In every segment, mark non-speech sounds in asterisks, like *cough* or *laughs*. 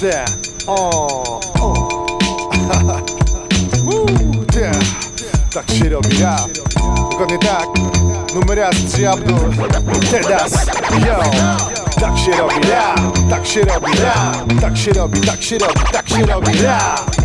te, o, o. *laughs* Uuu, te. Tak się robi rap. Dokładnie tak. Numer raz, trzy. Teraz, yo. Tak się robi rap. Tak się robi rap. Tak się robi, tak się robi, tak się robi rap.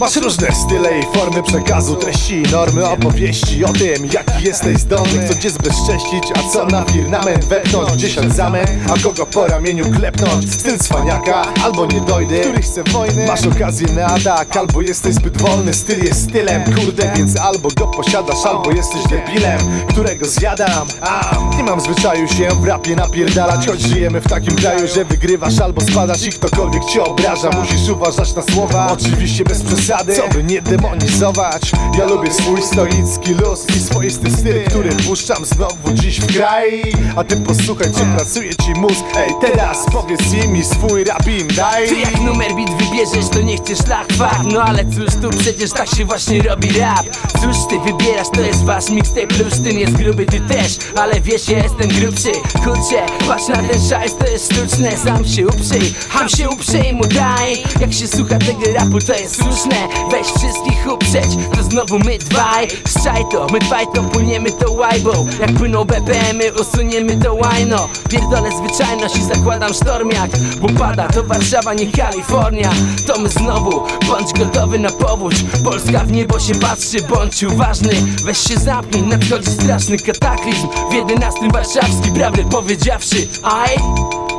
Masz różne style i formy przekazu, treści i normy opowieści o tym, jaki jesteś zdolny, co cię zbezcześcić, a co na firmament wepchnąć, dziesiąt zamęt, a kogo po ramieniu klepnąć, styl cwaniaka, albo nie dojdę, który chce wojny, masz okazję na atak, albo jesteś zbyt wolny, styl jest stylem, kurde, więc albo go posiadasz, albo jesteś debilem, którego zjadam, a nie mam zwyczaju się w rapie napierdalać, choć żyjemy w takim kraju, że wygrywasz albo spadasz i ktokolwiek cię obraża, musisz uważać na słowa, oczywiście bez przesady, co by nie demonizować, ja lubię swój stoicki luz i swoisty styl, który puszczam znowu dziś w kraj, a ty posłuchaj, czy pracuje ci mózg, ej teraz powiedz im i swój rap im daj. Ty jak numer bit wybierzesz, to nie chcesz szlak fakt No ale cóż, tu przecież tak się właśnie robi rap. Cóż ty wybierasz, to jest wasz mixtape Plus ten jest gruby, ty też. Ale wiesz, ja jestem grubszy Kurczę, patrz na ten szajs, to jest sztuczne Sam się uprzyj, ham się uprzyj mu daj. Jak się słucha tego rapu, to jest słuszne Weź wszystkich uprzeć, to znowu my dwaj. Szczaj to, my dwaj to płyniemy to łajbą. Jak płyną BPM-y, usuniemy to łajno. Pierdolę zwyczajność i zakładam sztormiak Bo pada to Warszawa, nie Kalifornia. To my znowu, bądź gotowy na powódź. Polska w niebo się patrzy, bądź uważny. Weź się zamknij, nadchodzi straszny kataklizm. W jedenastym warszawski, prawdę powiedziawszy Aj,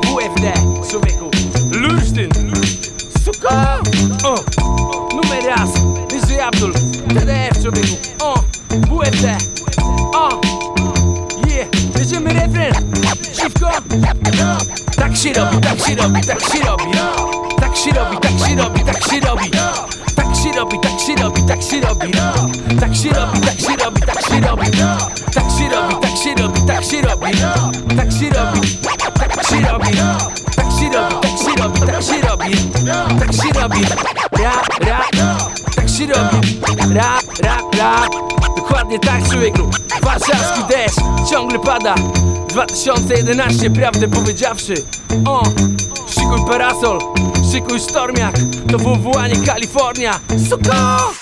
WFD, człowieku Abdul TDF, człowieku O, WFD O, yeah, bierzemy refren Szybko Tak się robi, tak się robi, tak się robi Tak się robi, tak się robi, tak się robi Tak się robi, tak się robi, tak się robi Tak się robi, tak się robi, tak się robi Tak się robi, tak się robi, tak się robi Tak się robi, tak się robi Tak się robi, tak się robi, tak się robi Tak się robi, ra, ra Tak robi, ra, ra, ra Dokładnie tak człowieku Warszawski deszcz ciągle pada. 2011 prawdę powiedziawszy. O, szykuj parasol, szykuj sztormiak. To wywołanie Kalifornia. Suko!